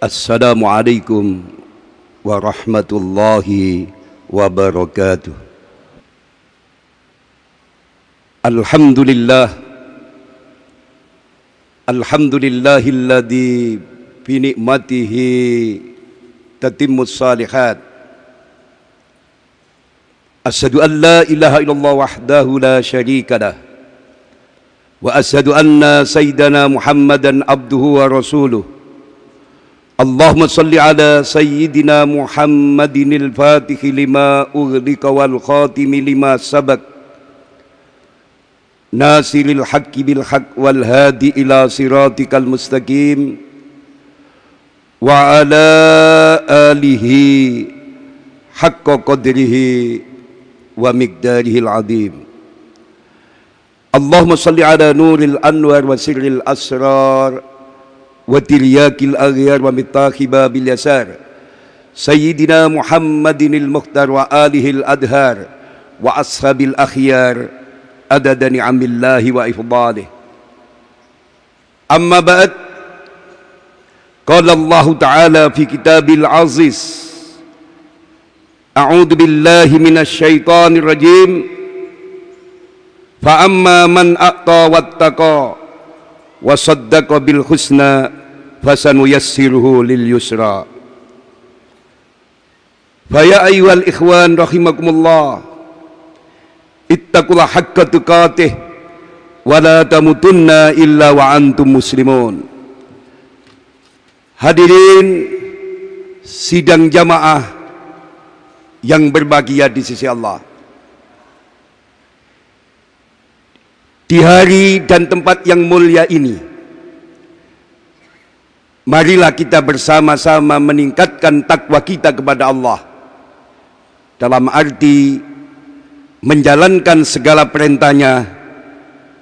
Assalamualaikum warahmatullahi wabarakatuh. Alhamdulillah Alhamdulillahilladzi bi ni'matihi tatimmus salihat. Asyhadu an la ilaha illallah wahdahu la syarika lah. Wa asyhadu anna sayyidana Muhammadan abduhu wa rasuluh. اللهم صل على سيدنا محمد الفاتح لما أغلق والخاتم لما سبق ناصر الحق بالحق والهادي إلى صراطك المستقيم وعلى آله حق قدره ومقداره العظيم. اللهم صل على نور الأنوار وسر الأسرار وترياك الأغيار ومطاخ باب اليسار. سيدنا محمد المختار وآله الأدهار وأصحاب الأخيار أدد نعم الله وإفضاله. أما بعد قال الله تعالى في كتاب العزيز أعوذ بالله من الشيطان الرجيم. فأما من أعطى واتقى wa saddaqa bil husna fasanuyassiruhu lil yusra. Faya ayyuhal ikhwan rahimakumullah ittaqullah haqqa tuqatih wa la tamutunna illa wa antum muslimun. Hadirin sidang jamaah yang berbahagia di sisi Allah. Di hari dan tempat yang mulia ini Marilah kita bersama-sama meningkatkan takwa kita kepada Allah dalam arti menjalankan segala perintahnya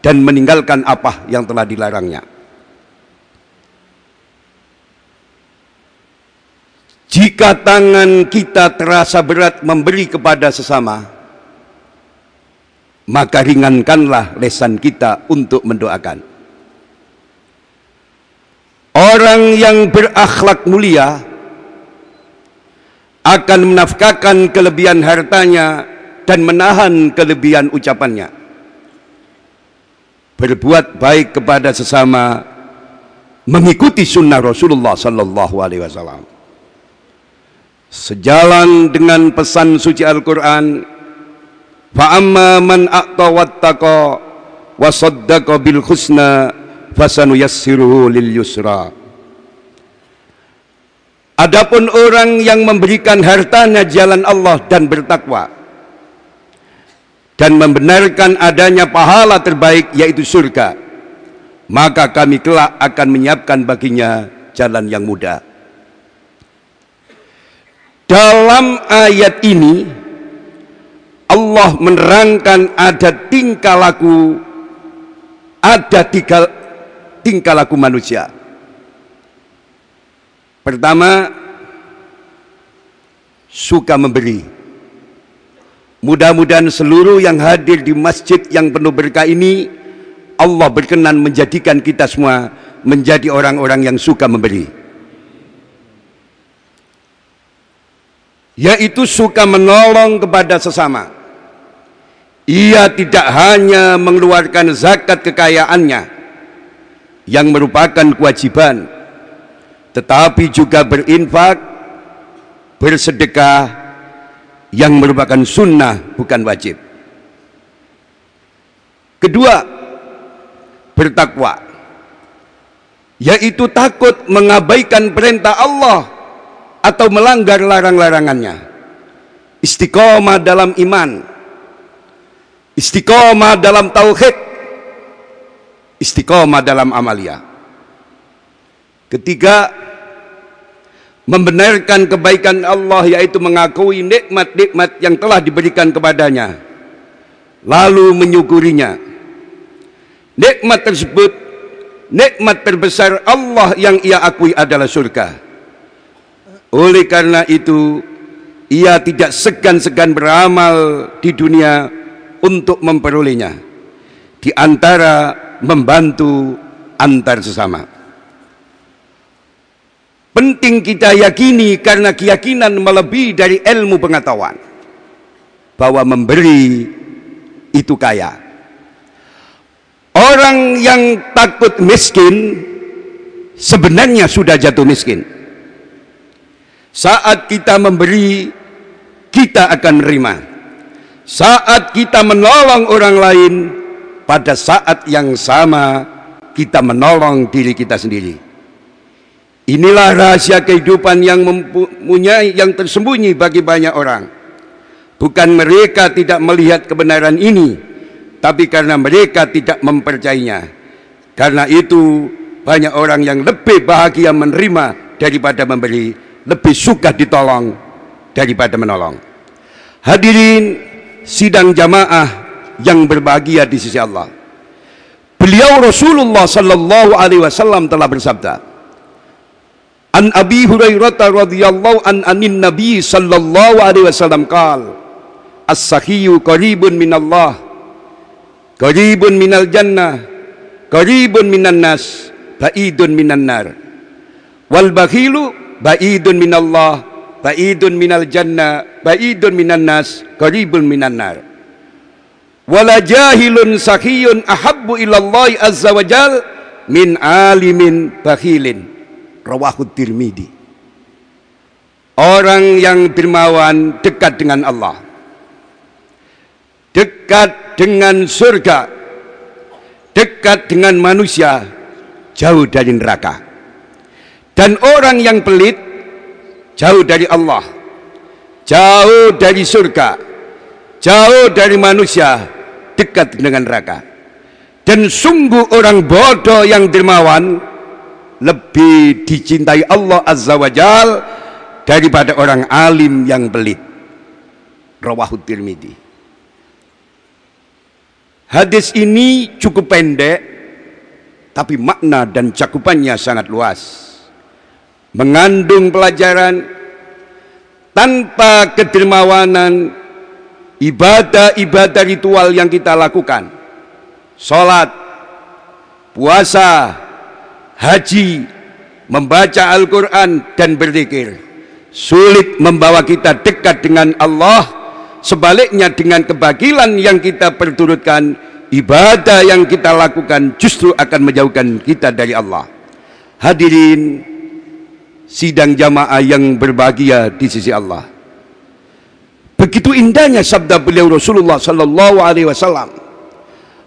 dan meninggalkan apa yang telah dilarangnya. Jika tangan kita terasa berat memberi kepada sesama, maka ringankanlah lesan kita untuk mendoakan. Orang yang berakhlak mulia akan menafkahkan kelebihan hartanya dan menahan kelebihan ucapannya. Berbuat baik kepada sesama mengikuti sunnah Rasulullah sallallahu alaihi wasallam. Sejalan dengan pesan suci Al-Qur'an, fa amma man a'ta wattaqa wa saddaqa bil husna fasanuyassiruhu lil yusra. Adapun orang yang memberikan hartanya jalan Allah dan bertakwa dan membenarkan adanya pahala terbaik yaitu surga maka kami kelak akan menyiapkan baginya jalan yang mudah. Dalam ayat ini Allah menerangkan ada tingkah laku ada tiga tingkah laku manusia. Pertama, suka memberi. Mudah-mudahan seluruh yang hadir di masjid yang penuh berkah ini Allah berkenan menjadikan kita semua menjadi orang-orang yang suka memberi. Yaitu suka menolong kepada sesama. Ia tidak hanya mengeluarkan zakat kekayaannya, yang merupakan kewajiban tetapi juga berinfak bersedekah yang merupakan sunnah bukan wajib. Kedua bertakwa yaitu takut mengabaikan perintah Allah atau melanggar larang-larangannya. Istiqomah dalam iman istiqomah dalam tauhid istiqomah dalam amalia. Ketiga, membenarkan kebaikan Allah yaitu mengakui nikmat-nikmat yang telah diberikan kepadanya lalu menyukurinya. Nikmat tersebut nikmat terbesar Allah yang ia akui adalah surga. Oleh karena itu, ia tidak segan-segan beramal di dunia untuk memperolehnya. Di antara membantu antar sesama. penting kita yakini karena keyakinan melebihi dari ilmu pengetahuan bahwa memberi itu kaya. Orang yang takut miskin sebenarnya sudah jatuh miskin. Saat kita memberi, kita akan menerima. Saat kita menolong orang lain, pada saat yang sama kita menolong diri kita sendiri. Inilah rahasia kehidupan yang mempunyai yang tersembunyi bagi banyak orang. Bukan mereka tidak melihat kebenaran ini, tapi karena mereka tidak mempercayainya. Karena itu banyak orang yang lebih bahagia menerima daripada memberi, lebih suka ditolong daripada menolong. Hadirin sidang jamaah yang berbahagia di sisi Allah. Beliau Rasulullah sallallahu alaihi wasallam telah bersabda, An Abi Hurairah radhiyallahu an anin Nabi sallallahu alaihi wasallam qal As-sahiyyu qaribun minallah qaribun minal jannah qaribun minan nas ba'idun minan nar wal bakhilu ba'idun minallah ba'idun minal jannah ba'idun minan nas qaribun minan nar. Wala jahilun sahiyun ahabbu ilallahi azza wajal min alimin bakhilin. Rawahu tirmidhi. Orang yang dermawan dekat dengan Allah. Dekat dengan surga. Dekat dengan manusia. Jauh dari neraka. Dan orang yang pelit jauh dari Allah jauh dari surga jauh dari manusia dekat dengan neraka dan sungguh orang bodoh yang dermawan lebih dicintai Allah Azza wa Jal daripada orang alim yang belit. Rawahud Tirmidzi. Hadis ini cukup pendek tapi makna dan cakupannya sangat luas. Mengandung pelajaran tanpa kedermawanan ibadah-ibadah ritual yang kita lakukan. Salat, puasa, haji, membaca Al-Quran dan berzikir sulit membawa kita dekat dengan Allah sebaliknya dengan kebagilan yang kita perturutkan ibadah yang kita lakukan justru akan menjauhkan kita dari Allah hadirin sidang jamaah yang berbahagia di sisi Allah begitu indahnya sabda beliau Rasulullah sallallahu alaihi wasallam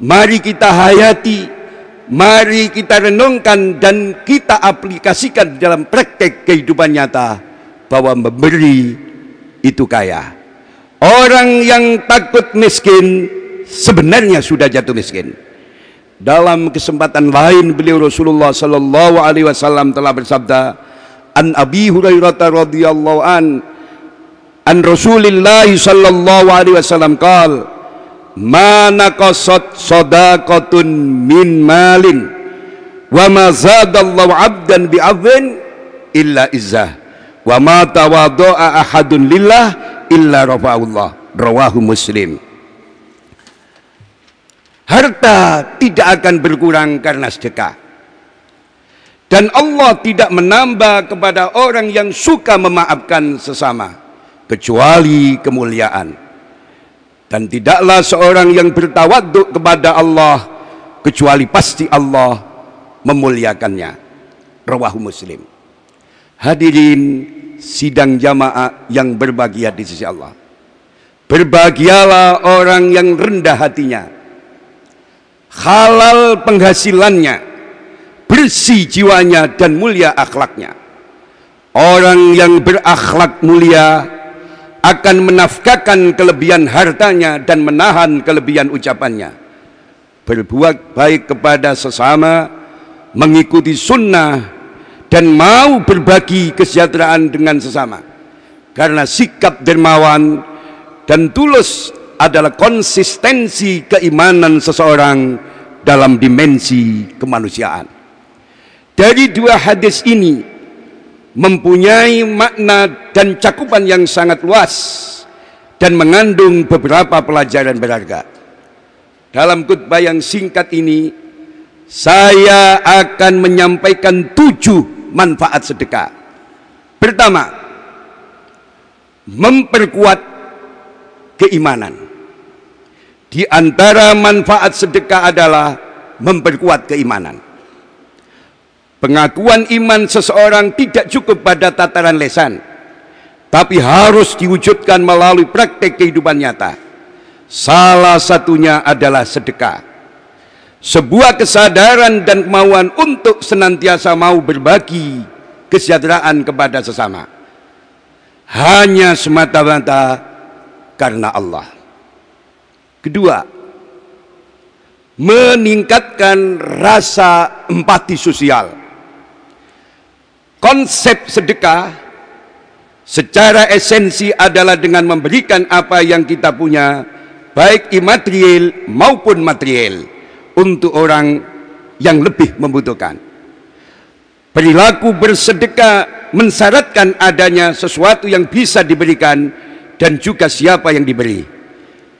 mari kita hayati Mari kita renungkan dan kita aplikasikan dalam praktek kehidupan nyata bahwa memberi itu kaya. Orang yang takut miskin sebenarnya sudah jatuh miskin. Dalam kesempatan lain beliau Rasulullah sallallahu alaihi wasallam telah bersabda, "An Abi Hurairah radhiyallahu an an Rasulillah sallallahu alaihi wasallam qala mana qasat sadaqatun min malin wa ma zadallahu abdan bi bi'adhin illa izzah wa ma tawadda'a ahadun lillah illa rafa'ullah rawahu muslim. Harta tidak akan berkurang karena sedekah dan Allah tidak menambah kepada orang yang suka memaafkan sesama kecuali kemuliaan. Dan tidaklah seorang yang bertawaduk kepada Allah kecuali pasti Allah memuliakannya. Rawahu muslim. Hadirin sidang jamaah yang berbahagia di sisi Allah. Berbahagialah orang yang rendah hatinya. Halal penghasilannya bersih jiwanya dan mulia akhlaknya orang yang berakhlak mulia akan menafkahkan kelebihan hartanya dan menahan kelebihan ucapannya. Berbuat baik kepada sesama, mengikuti sunnah, dan mau berbagi kesejahteraan dengan sesama. Karena sikap dermawan dan tulus adalah konsistensi keimanan seseorang dalam dimensi kemanusiaan. Dari dua hadis ini, mempunyai makna dan cakupan yang sangat luas dan mengandung beberapa pelajaran berharga. Dalam khutbah yang singkat ini, saya akan menyampaikan tujuh manfaat sedekah. Pertama, memperkuat keimanan. Di antara manfaat sedekah adalah memperkuat keimanan. Pengakuan iman seseorang tidak cukup pada tataran lesan, tapi harus diwujudkan melalui praktek kehidupan nyata. Salah satunya adalah sedekah. Sebuah kesadaran dan kemauan untuk senantiasa mau berbagi kesejahteraan kepada sesama. Hanya semata-mata karena Allah. Kedua, meningkatkan rasa empati sosial. Konsep sedekah secara esensi adalah dengan memberikan apa yang kita punya, baik imaterial maupun material, untuk orang yang lebih membutuhkan. Perilaku bersedekah mensyaratkan adanya sesuatu yang bisa diberikan dan juga siapa yang diberi.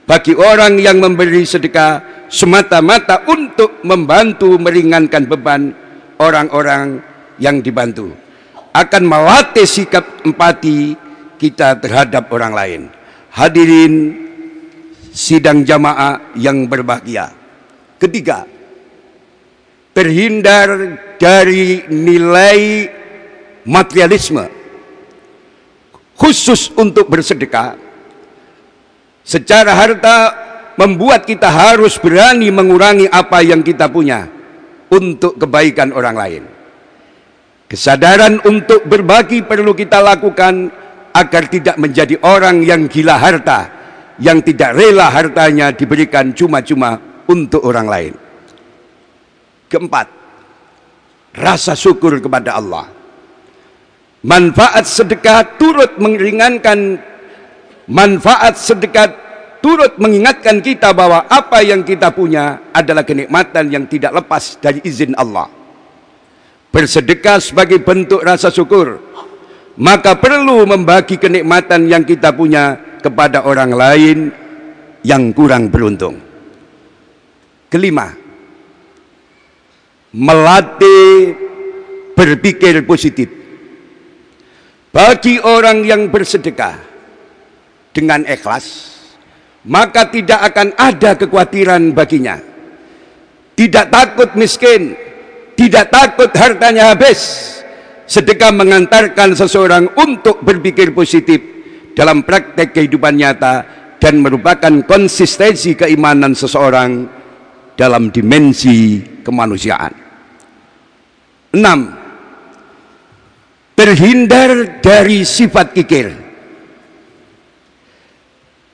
Bagi orang yang memberi sedekah semata-mata untuk membantu meringankan beban orang-orang yang dibantu. Akan melatih sikap empati kita terhadap orang lain. Hadirin sidang jamaah yang berbahagia. Ketiga, terhindar dari nilai materialisme khusus untuk bersedekah secara harta membuat kita harus berani mengurangi apa yang kita punya untuk kebaikan orang lain kesadaran untuk berbagi perlu kita lakukan agar tidak menjadi orang yang gila harta yang tidak rela hartanya diberikan cuma-cuma untuk orang lain keempat rasa syukur kepada Allah Manfaat sedekah turut meringankan manfaat sedekah turut mengingatkan kita bahwa apa yang kita punya adalah kenikmatan yang tidak lepas dari izin Allah. Bersedekah sebagai bentuk rasa syukur, maka perlu membagi kenikmatan yang kita punya kepada orang lain yang kurang beruntung. Kelima, melatih berpikir positif. Bagi orang yang bersedekah dengan ikhlas, maka tidak akan ada kekhawatiran baginya. Tidak takut miskin, tidak takut hartanya habis. Sedekah mengantarkan seseorang untuk berpikir positif dalam praktek kehidupan nyata dan merupakan konsistensi keimanan seseorang dalam dimensi kemanusiaan. Enam, terhindar dari sifat kikir.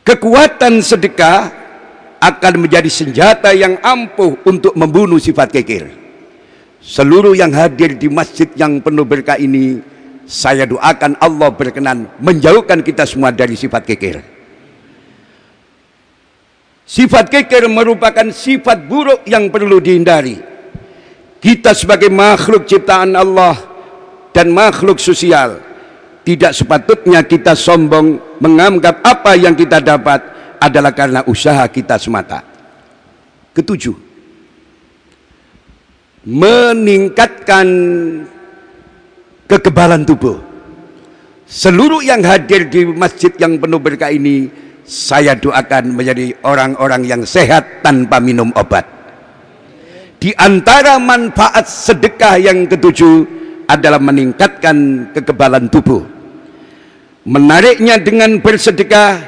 Kekuatan sedekah akan menjadi senjata yang ampuh untuk membunuh sifat kikir. Seluruh yang hadir di masjid yang penuh berkah ini, saya doakan Allah berkenan menjauhkan kita semua dari sifat kikir. Sifat kikir merupakan sifat buruk yang perlu dihindari. Kita sebagai makhluk ciptaan Allah dan makhluk sosial. Tidak sepatutnya kita sombong menganggap apa yang kita dapat adalah karena usaha kita semata. Ketujuh, meningkatkan kekebalan tubuh. Seluruh yang hadir di masjid yang penuh berkah ini, saya doakan menjadi orang-orang yang sehat tanpa minum obat. Di antara manfaat sedekah yang ketujuh, adalah meningkatkan kekebalan tubuh. Menariknya dengan bersedekah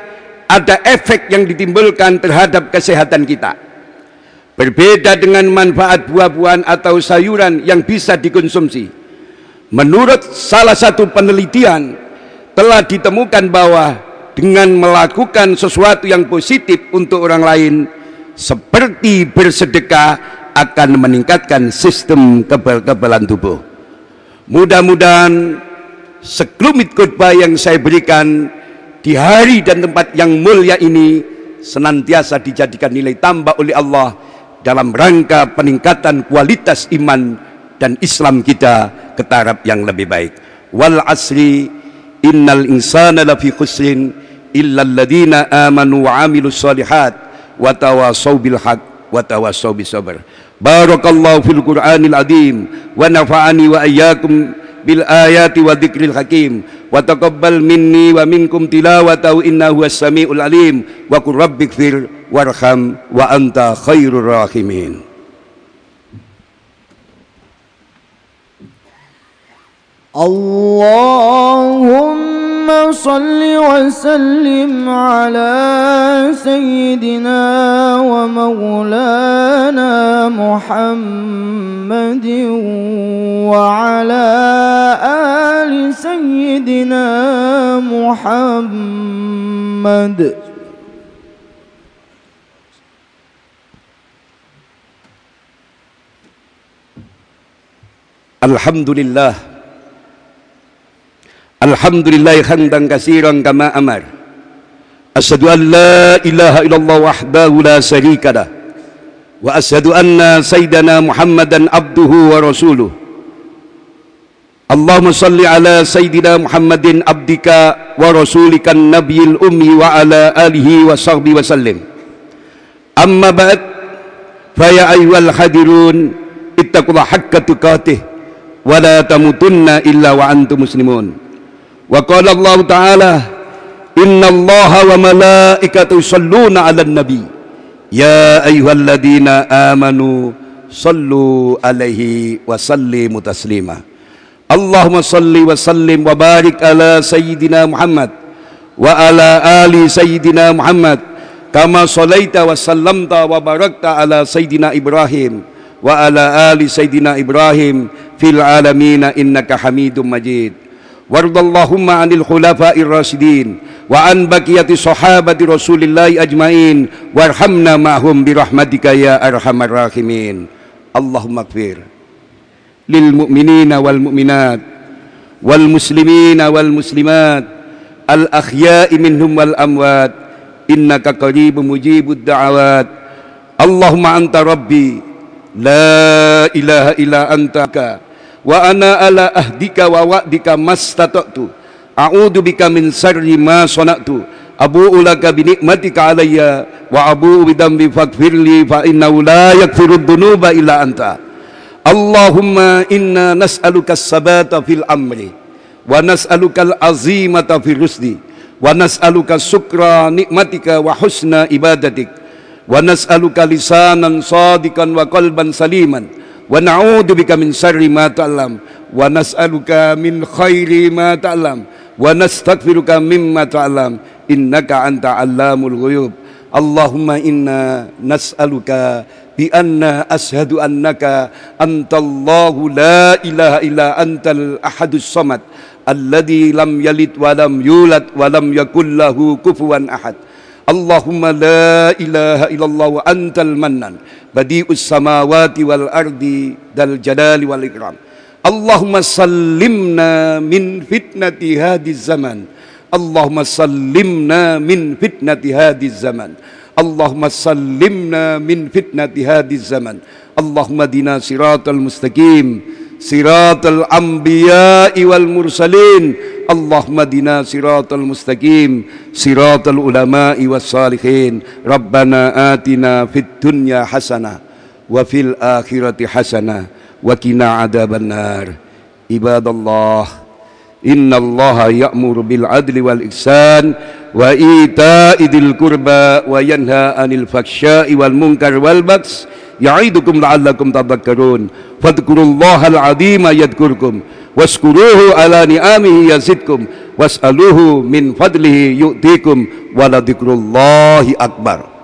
ada efek yang ditimbulkan terhadap kesehatan kita. Berbeda dengan manfaat buah-buahan atau sayuran yang bisa dikonsumsi. Menurut salah satu penelitian telah ditemukan bahwa dengan melakukan sesuatu yang positif untuk orang lain seperti bersedekah akan meningkatkan sistem kekebalan tubuh. Mudah-mudahan sekelumit khutbah yang saya berikan di hari dan tempat yang mulia ini senantiasa dijadikan nilai tambah oleh Allah dalam rangka peningkatan kualitas iman dan Islam kita ke taraf yang lebih baik. Wal asri innal insana lafi khusrin illa alladhina amanu wa amilus solihat wa tawasaw bil wa tawasaw bis sabr. Barakallahu fil Qur'anil azim wa nafa'ani wa iyyakum bil ayati wa dzikril hakim وتقبل مني ومنكم تلاوته إنه هو السميع العليم وقل رب اغفر وارحم وأنت خير الراحمين. اللهم صل وسلم على سيدنا ومولانا محمد وعلى آله سيدنا محمد. الحمد لله. الحمد لله حمدا كثيرا كما أمر. أشهد أن لا إله إلا الله وحده لا شريك له. وأشهد أن سيدنا محمدا عبده ورسوله. Allahumma salli ala sayyidina Muhammadin abdika wa rasulika nabiyil ummi wa ala alihi wa sahbihi wa sallim. Amma ba'd fa ya ayyuhal hadirun ittaqullaha haqqa tuqatih wa la tamutunna illa wa antum muslimun. Wa qala Allah Ta'ala Inna Allah wa malaikatu salluna ala nabi Ya ayyuhalladzina amanu Sallu alaihi wa sallimu taslima Allahumma salli wa sallim wa barik ala sayyidina Muhammad wa ala ali sayyidina Muhammad kama salaita wa sallamta wa barakta ala sayyidina Ibrahim wa ala ali sayyidina Ibrahim fil alamin innaka Hamidum Majid. Wardallahumma anil khulafa'ir rasyidin wa an baqiyati sahabati Rasulillah ajmain warhamna ma'hum birahmatika ya arhamar rahimin. Allahumma kfir lil mu'minina wal mu'minat wal muslimina wal muslimat al akhya'i minhum wal amwat innaka qaribun mujibud Allahumma anta rabbi la ilaha illa antaka wa ana ala ahdika wa wa'dika mastata'tu a'udzu bika min syarri ma sana'tu abu'u laka bi wa abu'u fa illa anta Allahumma inna nas'aluka sabata fil amri wa nas'aluka al-azimata fil rusdi wa nas'aluka sukra nikmatika wa husna ibadatik wa nas'aluka lisanan sadikan wa qalban saliman wa na'udzu bika min syarri ma ta'lam wa nas'aluka min khairi ma ta'lam wa nastaghfiruka mimma بأن أشهد أنك أنت الله لا إله إلا أنت الأحد الصمد الذي لم يلد ولم يولد ولم يكن له كفوا أحد. اللهم لا إله إلا الله وأنت المنن بديء السماوات والأرض ذا الجلال والإكرام. اللهم سلمنا من فتنة هذا الزمن اللهم سلمنا من فتنة هذا الزمن اللهم سلمنا من فتنة هذا الزمن. اللهم دنا صراط المستقيم صراط الأنبياء والمرسلين. اللهم دنا صراط المستقيم صراط العلماء والصالحين. ربنا آتنا في الدنيا حسنة وفي الآخرة حسنة وقنا عذاب النار. عباد الله إن الله يأمر بالعدل والإحسان wa ita idil kurba wa yanha anil faksha iwal munkar wal baks yaidukum la alakum tabakkarun fatkurullah al adim ayat waskuruhu ala ni amih wasaluhu min fadlihi yudikum waladikurullahi akbar.